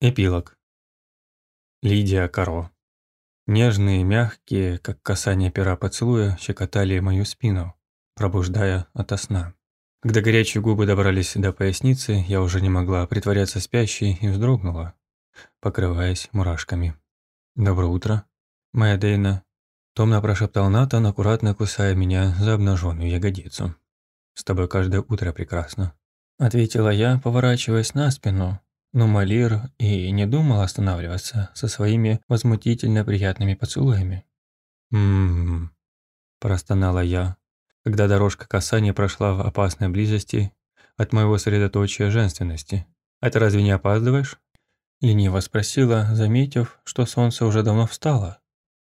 Эпилог. Лидия Каро. Нежные, мягкие, как касание пера поцелуя, щекотали мою спину, пробуждая ото сна. Когда горячие губы добрались до поясницы, я уже не могла притворяться спящей и вздрогнула, покрываясь мурашками. «Доброе утро, моя Дейна», – томно прошептал Натан, аккуратно кусая меня за обнаженную ягодицу. «С тобой каждое утро прекрасно», – ответила я, поворачиваясь на спину, но Малир и не думал останавливаться со своими возмутительно приятными поцелуями. «М-м-м», простонала я, когда дорожка касания прошла в опасной близости от моего средоточия женственности. «Это разве не опаздываешь?» Лениво спросила, заметив, что солнце уже давно встало.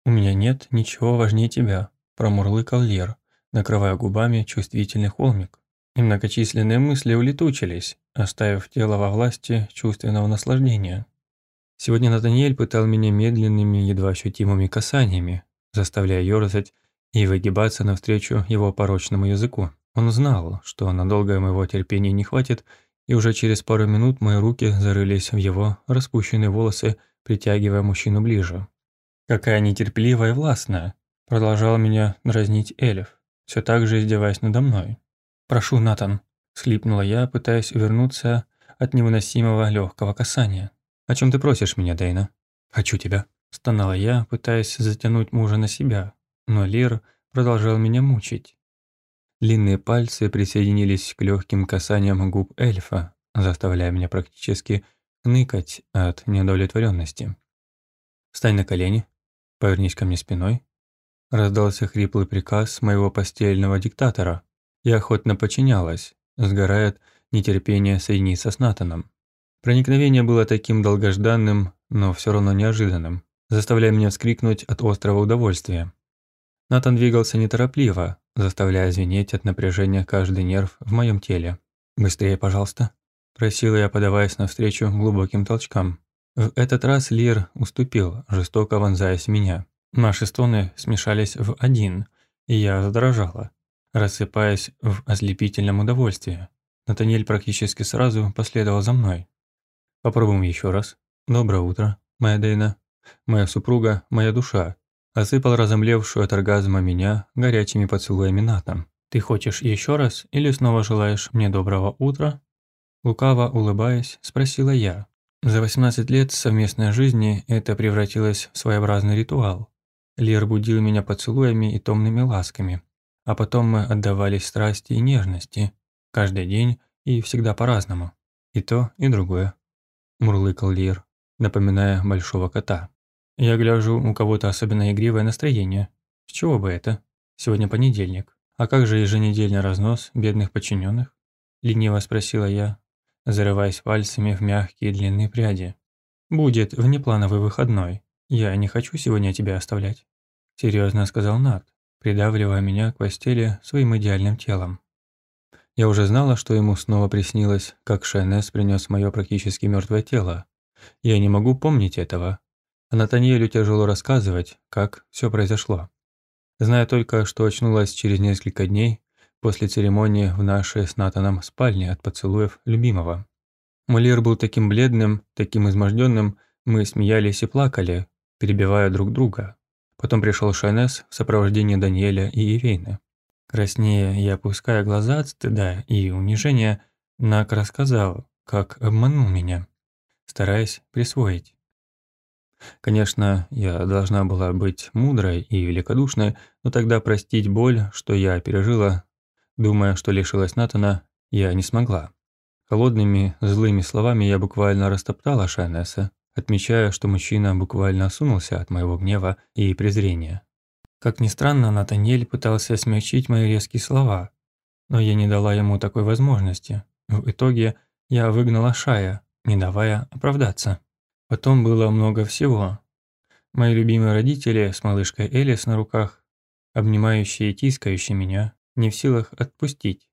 «У меня нет ничего важнее тебя», – промурлыкал Лер, накрывая губами чувствительный холмик и многочисленные мысли улетучились, оставив тело во власти чувственного наслаждения. Сегодня Натаниэль пытал меня медленными, едва ощутимыми касаниями, заставляя ёрзать и выгибаться навстречу его порочному языку. Он знал, что надолго моего терпения не хватит, и уже через пару минут мои руки зарылись в его распущенные волосы, притягивая мужчину ближе. «Какая нетерпеливая и властная!» – продолжал меня дразнить Эльф, все так же издеваясь надо мной. «Прошу, Натан», – схлипнула я, пытаясь увернуться от невыносимого легкого касания. «О чем ты просишь меня, Дейна?» «Хочу тебя», – стонала я, пытаясь затянуть мужа на себя, но Лир продолжал меня мучить. Длинные пальцы присоединились к легким касаниям губ эльфа, заставляя меня практически ныкать от неудовлетворенности. «Встань на колени, повернись ко мне спиной», – раздался хриплый приказ моего постельного диктатора, я охотно подчинялась, сгорает нетерпение соединиться с Натаном. Проникновение было таким долгожданным, но все равно неожиданным, заставляя меня вскрикнуть от острого удовольствия. Натан двигался неторопливо, заставляя звенеть от напряжения каждый нерв в моем теле. «Быстрее, пожалуйста», – просила я, подаваясь навстречу глубоким толчкам. В этот раз Лир уступил, жестоко вонзаясь в меня. Наши стоны смешались в один, и я задрожала рассыпаясь в ослепительном удовольствии. Натаниэль практически сразу последовал за мной. Попробуем еще раз. Доброе утро, моя Дейна. Моя супруга, моя душа. Осыпал разомлевшую от оргазма меня горячими поцелуями Натан. Ты хочешь еще раз или снова желаешь мне доброго утра? Лукаво улыбаясь, спросила я. За 18 лет совместной жизни это превратилось в своеобразный ритуал. Лер будил меня поцелуями и томными ласками, а потом мы отдавались страсти и нежности, каждый день и всегда по-разному. И то, и другое. Мурлыкал Лир, напоминая большого кота. Я гляжу, у кого-то особенно игривое настроение. С чего бы это? Сегодня понедельник. А как же еженедельный разнос бедных подчиненных? Лениво спросила я, зарываясь пальцами в мягкие длинные пряди. «Будет внеплановый выходной. Я не хочу сегодня тебя оставлять», – серьезно сказал Нат, придавливая меня к постели своим идеальным телом. Я уже знала, что ему снова приснилось, как Шайнес принес мое практически мертвое тело. Я не могу помнить этого. А Натаниэлю тяжело рассказывать, как все произошло. Зная только, что очнулась через несколько дней после церемонии в нашей с Натаном спальне от поцелуев любимого. Мулир был таким бледным, таким изможденным, мы смеялись и плакали, перебивая друг друга. Потом пришел Шайнес в сопровождении Даниэля и Ивейны. Краснея и опуская глаза от стыда и унижения, Нак рассказал, как обманул меня, стараясь присвоить. Конечно, я должна была быть мудрой и великодушной, но тогда простить боль, что я пережила, думая, что лишилась Натана, я не смогла. Холодными, злыми словами я буквально растоптала Шайнеса, отмечая, что мужчина буквально осунулся от моего гнева и презрения. Как ни странно, Натаниэль пытался смягчить мои резкие слова, но я не дала ему такой возможности. В итоге я выгнала Шая, не давая оправдаться. Потом было много всего. Мои любимые родители с малышкой Элис на руках, обнимающие и тискающие меня, не в силах отпустить.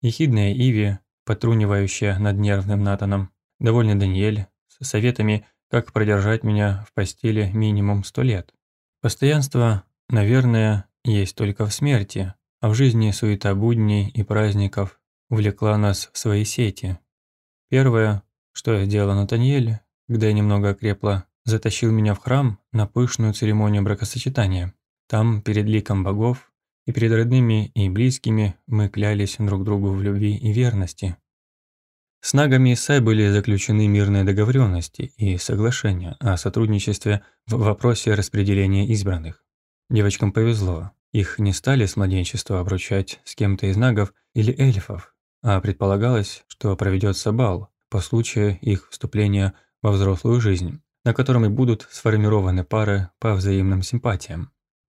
Ехидная Иви, потрунивающая над нервным Натаном, довольный Даниэль, с советами как продержать меня в постели минимум сто лет. Постоянство, наверное, есть только в смерти, а в жизни суета будней и праздников увлекла нас в свои сети. Первое, что я сделала Натаниэль, когда я немного окрепла, затащил меня в храм на пышную церемонию бракосочетания. Там, перед ликом богов и перед родными и близкими, мы клялись друг другу в любви и верности. С Нагами Исай были заключены мирные договоренности и соглашения о сотрудничестве в вопросе распределения избранных. Девочкам повезло. Их не стали с младенчества обручать с кем-то из нагов или эльфов, а предполагалось, что проведется бал по случаю их вступления во взрослую жизнь, на котором и будут сформированы пары по взаимным симпатиям.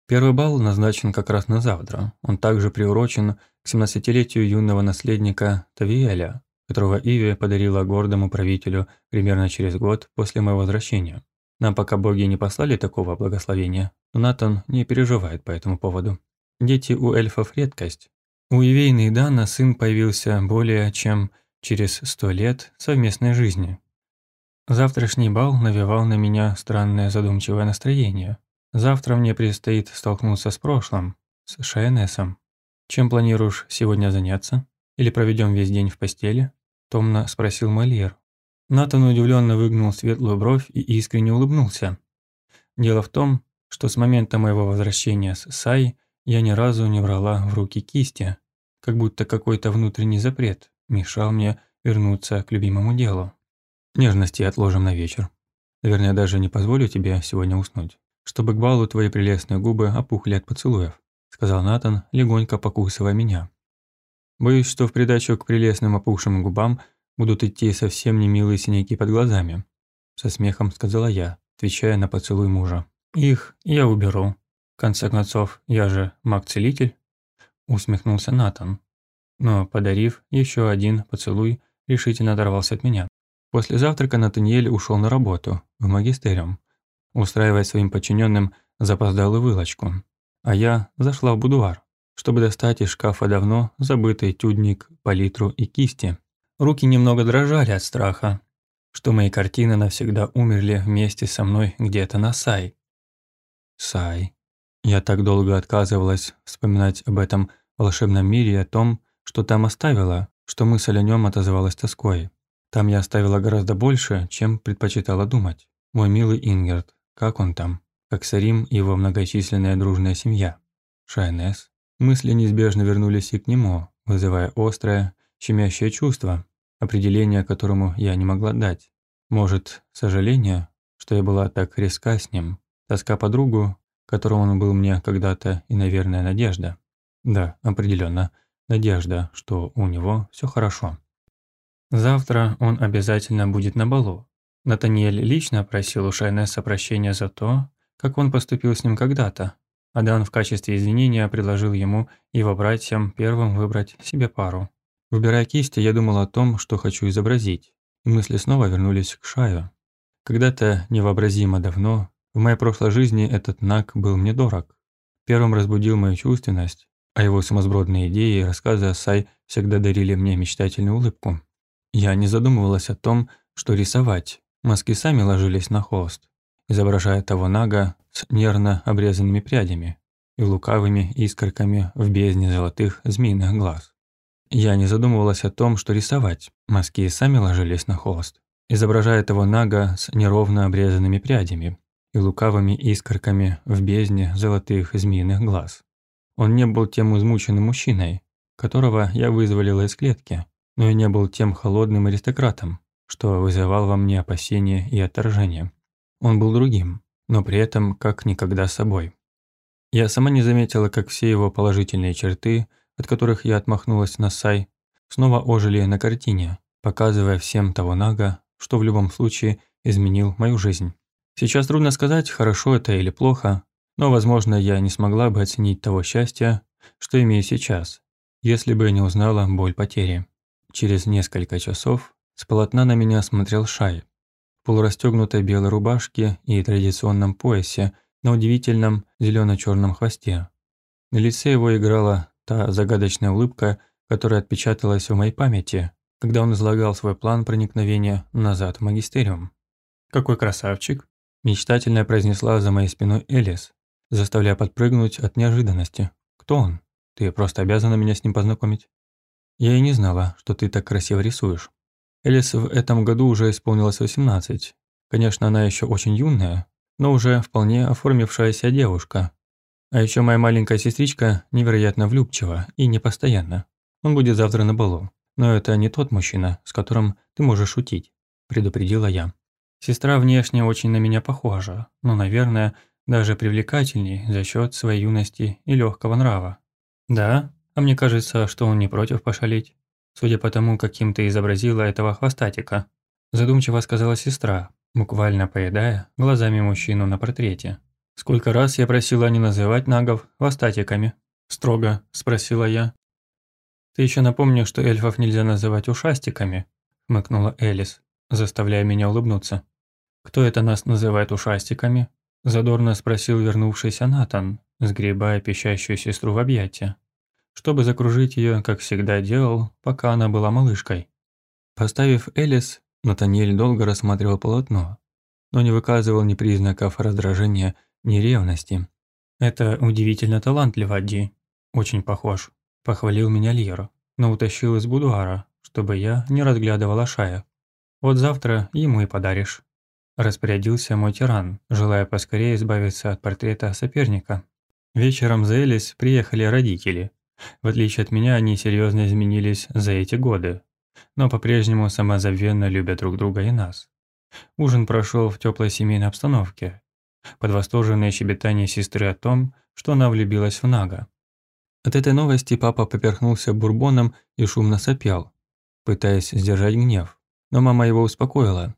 Первый бал назначен как раз на завтра. Он также приурочен к 17-летию юного наследника Тавиэля, которого Иви подарила гордому правителю примерно через год после моего возвращения. Нам пока боги не послали такого благословения, но Натан не переживает по этому поводу. Дети у эльфов редкость. У Ивейны и Дана сын появился более чем через сто лет совместной жизни. Завтрашний бал навевал на меня странное задумчивое настроение. Завтра мне предстоит столкнуться с прошлым, с Шайнесом. Чем планируешь сегодня заняться? Или проведем весь день в постели? Томно спросил Мольер. Натан удивленно выгнул светлую бровь и искренне улыбнулся. Дело в том, что с момента моего возвращения с Сай я ни разу не брала в руки кисти, как будто какой-то внутренний запрет мешал мне вернуться к любимому делу. Нежности отложим на вечер. Наверное, даже не позволю тебе сегодня уснуть, чтобы к балу твои прелестные губы опухли от поцелуев, сказал Натан, легонько покусывая меня. Боюсь, что в придачу к прелестным опухшим губам – будут идти совсем не милые синяки под глазами», – со смехом сказала я, отвечая на поцелуй мужа. «Их я уберу. В конце концов, я же маг-целитель», – усмехнулся Натан. Но, подарив еще один поцелуй, решительно оторвался от меня. После завтрака Натаниэль ушел на работу, в магистериум, устраивая своим подчиненным запоздалую вылочку. А я зашла в будуар, чтобы достать из шкафа давно забытый тюдник, палитру и кисти. Руки немного дрожали от страха, что мои картины навсегда умерли вместе со мной где-то на Сай. Сай. Я так долго отказывалась вспоминать об этом волшебном мире и о том, что там оставила, что мысль о нем отозвалась тоской. Там я оставила гораздо больше, чем предпочитала думать. Мой милый Ингерт, как он там? Как Сарим и его многочисленная дружная семья? Шайнес. Мысли неизбежно вернулись и к нему, вызывая острое, щемящее чувство, определение которому я не могла дать. Может, сожаление, что я была так резка с ним, тоска по другу, которым он был мне когда-то, и, наверное, надежда. Да, определенно, надежда, что у него все хорошо. Завтра он обязательно будет на балу. Натаниэль лично просил у Шайнеса прощения за то, как он поступил с ним когда-то. Адан в качестве извинения предложил ему и его братьям первым выбрать себе пару. Выбирая кисти, я думал о том, что хочу изобразить, и мысли снова вернулись к Шаю. Когда-то, невообразимо давно, в моей прошлой жизни этот Нак был мне дорог. Первым разбудил мою чувственность, а его сумасбродные идеи и рассказы о Сай всегда дарили мне мечтательную улыбку. Я не задумывалась о том, что рисовать. Маски сами ложились на холст, изображая того Нага с нервно обрезанными прядями и лукавыми искорками в бездне золотых змеиных глаз. Я не задумывалась о том, что рисовать. Мазки сами ложились на холст, изображая того нага с неровно обрезанными прядями и лукавыми искорками в бездне золотых змеиных глаз. Он не был тем измученным мужчиной, которого я вызволила из клетки, но и не был тем холодным аристократом, что вызывал во мне опасения и отторжение. Он был другим, но при этом как никогда собой. Я сама не заметила, как все его положительные черты от которых я отмахнулась на Сай, снова ожили на картине, показывая всем того Нага, что в любом случае изменил мою жизнь. Сейчас трудно сказать, хорошо это или плохо, но, возможно, я не смогла бы оценить того счастья, что имею сейчас, если бы не узнала боль потери. Через несколько часов с полотна на меня смотрел Шай полурастегнутой белой рубашке и традиционном поясе на удивительном зелено черном хвосте. На лице его играла Та загадочная улыбка, которая отпечаталась в моей памяти, когда он излагал свой план проникновения назад в магистериум. «Какой красавчик!» – мечтательно произнесла за моей спиной Элис, заставляя подпрыгнуть от неожиданности. «Кто он? Ты просто обязана меня с ним познакомить». «Я и не знала, что ты так красиво рисуешь». Элис в этом году уже исполнилось 18, Конечно, она еще очень юная, но уже вполне оформившаяся девушка. А еще моя маленькая сестричка невероятно влюбчива и непостоянна. Он будет завтра на балу. Но это не тот мужчина, с которым ты можешь шутить», – предупредила я. Сестра внешне очень на меня похожа, но, наверное, даже привлекательней за счет своей юности и легкого нрава. Да, а мне кажется, что он не против пошалить, судя по тому, каким ты изобразила этого хвостатика. Задумчиво сказала сестра, буквально поедая глазами мужчину на портрете. «Сколько раз я просила не называть нагов хвостатиками?» «Строго», – спросила я. «Ты еще напомни, что эльфов нельзя называть ушастиками», – хмыкнула Элис, заставляя меня улыбнуться. «Кто это нас называет ушастиками?» – задорно спросил вернувшийся Натан, сгребая пищащую сестру в объятия, чтобы закружить ее, как всегда делал, пока она была малышкой. Поставив Элис, Натаниэль долго рассматривал полотно, но не выказывал ни признаков раздражения, ни ревности. «Это удивительно талантливо, Ди. Очень похож», – похвалил меня Лира, но утащил из будуара, чтобы я не разглядывала Шая. «Вот завтра ему и подаришь». Распорядился мой тиран, желая поскорее избавиться от портрета соперника. Вечером за Элис приехали родители. В отличие от меня, они серьезно изменились за эти годы, но по-прежнему самозабвенно любят друг друга и нас. Ужин прошел в теплой семейной обстановке, под восторженное щебетание сестры о том, что она влюбилась в Нага. От этой новости папа поперхнулся бурбоном и шумно сопел, пытаясь сдержать гнев, но мама его успокоила.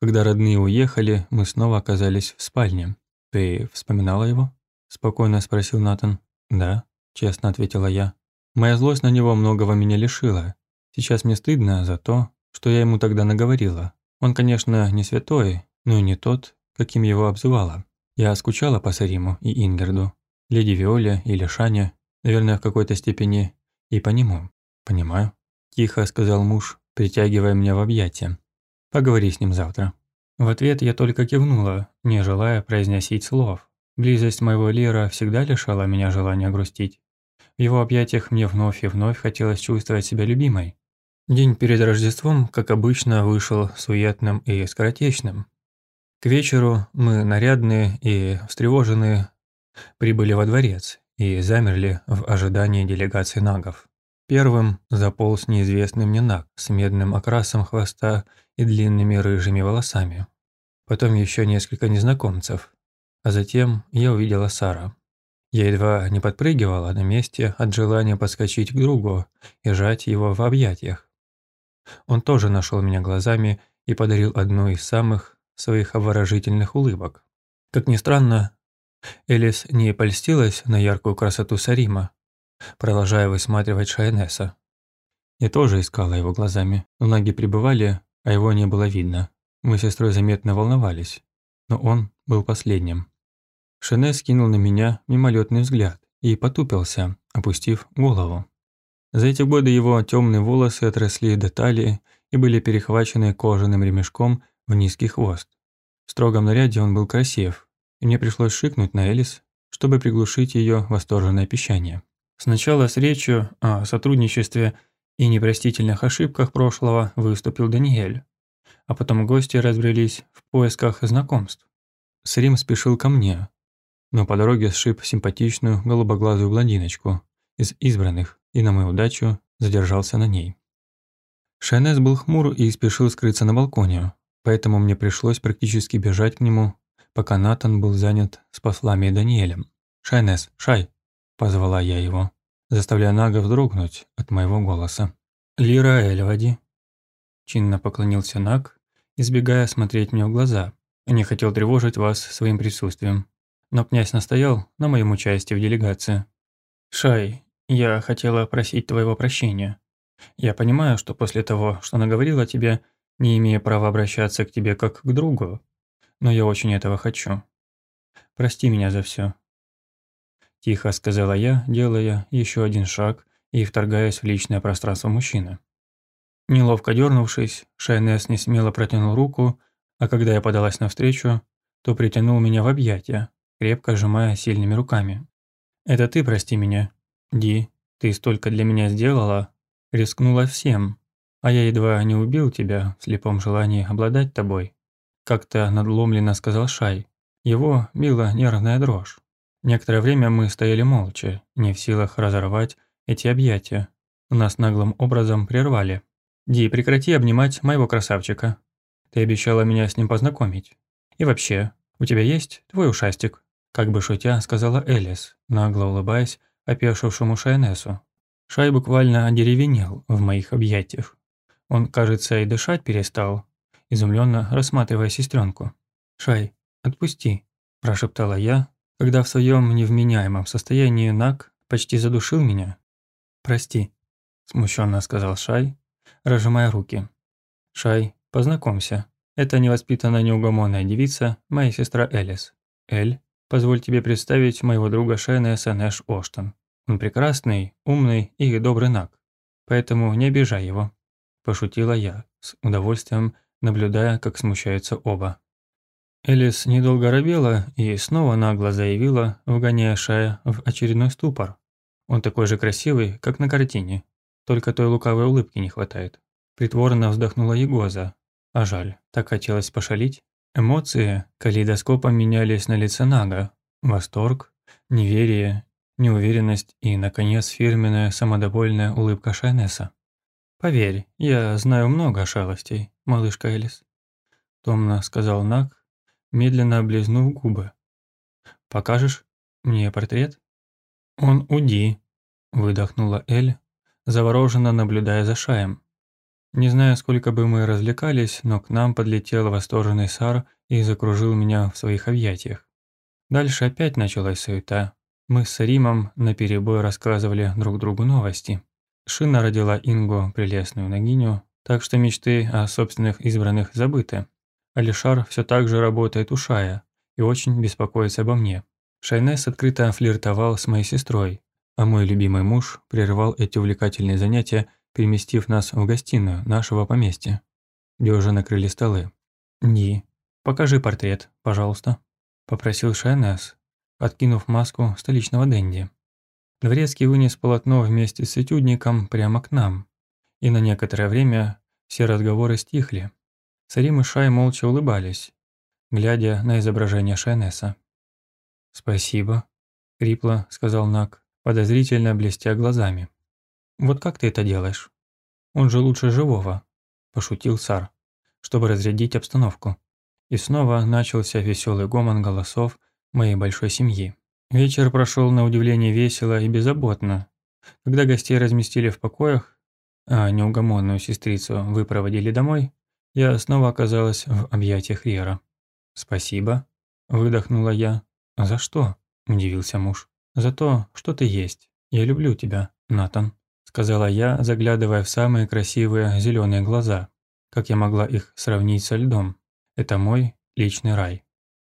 Когда родные уехали, мы снова оказались в спальне. «Ты вспоминала его?» – спокойно спросил Натан. «Да», – честно ответила я. Моя злость на него многого меня лишила, Сейчас мне стыдно за то, что я ему тогда наговорила. Он, конечно, не святой, но и не тот, каким его обзывала. Я скучала по Сариму и Ингерду, леди Виоле или Шане, наверное, в какой-то степени, и по нему. «Понимаю», – тихо сказал муж, притягивая меня в объятия. «Поговори с ним завтра». В ответ я только кивнула, не желая произносить слов. Близость моего Лера всегда лишала меня желания грустить. В его объятиях мне вновь и вновь хотелось чувствовать себя любимой. День перед Рождеством, как обычно, вышел суетным и скоротечным. К вечеру мы, нарядные и встревоженные, прибыли во дворец и замерли в ожидании делегации нагов. Первым заполз неизвестный мне наг с медным окрасом хвоста и длинными рыжими волосами. Потом еще несколько незнакомцев, а затем я увидела Сара. Я едва не подпрыгивала на месте от желания подскочить к другу и сжать его в объятиях. Он тоже нашел меня глазами и подарил одну из самых своих обворожительных улыбок. Как ни странно, Элис не польстилась на яркую красоту Сарима, продолжая высматривать Шайнеса. Я тоже искала его глазами, но ноги пребывали, а его не было видно. Мы с сестрой заметно волновались, но он был последним. Шайнес кинул на меня мимолетный взгляд и потупился, опустив голову. За эти годы его темные волосы отросли до талии и были перехвачены кожаным ремешком в низкий хвост. В строгом наряде он был красив, и мне пришлось шикнуть на Элис, чтобы приглушить ее восторженное пищание. Сначала с речью о сотрудничестве и непростительных ошибках прошлого выступил Даниэль, а потом гости разбрелись в поисках знакомств. Срим спешил ко мне, но по дороге сшиб симпатичную голубоглазую блондиночку из избранных, и на мою удачу задержался на ней. Шайнес был хмур и спешил скрыться на балконе, поэтому мне пришлось практически бежать к нему, пока Натан был занят с послами и Даниэлем. «Шайнес, Шай!» – позвала я его, заставляя Нага вздрогнуть от моего голоса. «Лира Эльвади!» Чинно поклонился Наг, избегая смотреть мне в глаза. Не хотел тревожить вас своим присутствием. Но князь настоял на моем участии в делегации. «Шай, я хотела просить твоего прощения. Я понимаю, что после того, что наговорила тебе, не имею права обращаться к тебе как к другу, но я очень этого хочу. Прости меня за все. Тихо сказала я, делая еще один шаг и вторгаясь в личное пространство мужчины. Неловко дернувшись, Шайнес не смело протянул руку, а когда я подалась навстречу, то притянул меня в объятия, крепко сжимая сильными руками. «Это ты прости меня, Ди, ты столько для меня сделала, рискнула всем, а я едва не убил тебя в слепом желании обладать тобой. как-то надломленно сказал Шай. Его била нервная дрожь. Некоторое время мы стояли молча, не в силах разорвать эти объятия. Нас наглым образом прервали. «Ди, прекрати обнимать моего красавчика. Ты обещала меня с ним познакомить. И вообще, у тебя есть твой ушастик?» Как бы шутя, сказала Элис, нагло улыбаясь опешившему Шайнесу. Шай буквально одеревенел в моих объятиях. Он, кажется, и дышать перестал, изумленно рассматривая сестренку. «Шай, отпусти», – прошептала я, когда в своем невменяемом состоянии Нак почти задушил меня. «Прости», – смущенно сказал Шай, разжимая руки. «Шай, познакомься. Это невоспитанная неугомонная девица, моя сестра Элис. Эль, позволь тебе представить моего друга Шайна Сэнэш Оштон. Он прекрасный, умный и добрый Нак, поэтому не обижай его». Пошутила я, с удовольствием наблюдая, как смущаются оба. Элис недолго робела и снова нагло заявила, вгоняя Шая в очередной ступор. Он такой же красивый, как на картине, только той лукавой улыбки не хватает. Притворно вздохнула Егоза. А жаль, так хотелось пошалить. Эмоции калейдоскопом менялись на лице Нага. Восторг, неверие, неуверенность и, наконец, фирменная самодовольная улыбка Шайнеса. «Поверь, я знаю много шалостей, малышка Элис», – томно сказал Нак, медленно облизнув губы. «Покажешь мне портрет?» «Он уди», – выдохнула Эль, завороженно наблюдая за Шаем. Не знаю, сколько бы мы развлекались, но к нам подлетел восторженный Сар и закружил меня в своих объятиях. Дальше опять началась суета. Мы с Римом наперебой рассказывали друг другу новости. Шина родила Ингу прелестную ногиню, так что мечты о собственных избранных забыты. Алишар все так же работает у Шая и очень беспокоится обо мне. Шайнес открыто флиртовал с моей сестрой, а мой любимый муж прервал эти увлекательные занятия, переместив нас в гостиную нашего поместья, где уже накрыли столы. «Ди, покажи портрет, пожалуйста», – попросил Шайнес, откинув маску столичного денди. Дворецкий вынес полотно вместе с этюдником прямо к нам, и на некоторое время все разговоры стихли. Сарим и Шай молча улыбались, глядя на изображение Шайнеса. «Спасибо», — хрипло сказал Нак, подозрительно блестя глазами. «Вот как ты это делаешь? Он же лучше живого», – пошутил Сар, чтобы разрядить обстановку. И снова начался веселый гомон голосов моей большой семьи. Вечер прошел на удивление весело и беззаботно. Когда гостей разместили в покоях, а неугомонную сестрицу выпроводили домой, я снова оказалась в объятиях Рера. «Спасибо», – выдохнула я. «За что?» – удивился муж. «За то, что ты есть. Я люблю тебя, Натан», – сказала я, заглядывая в самые красивые зеленые глаза. Как я могла их сравнить со льдом? Это мой личный рай.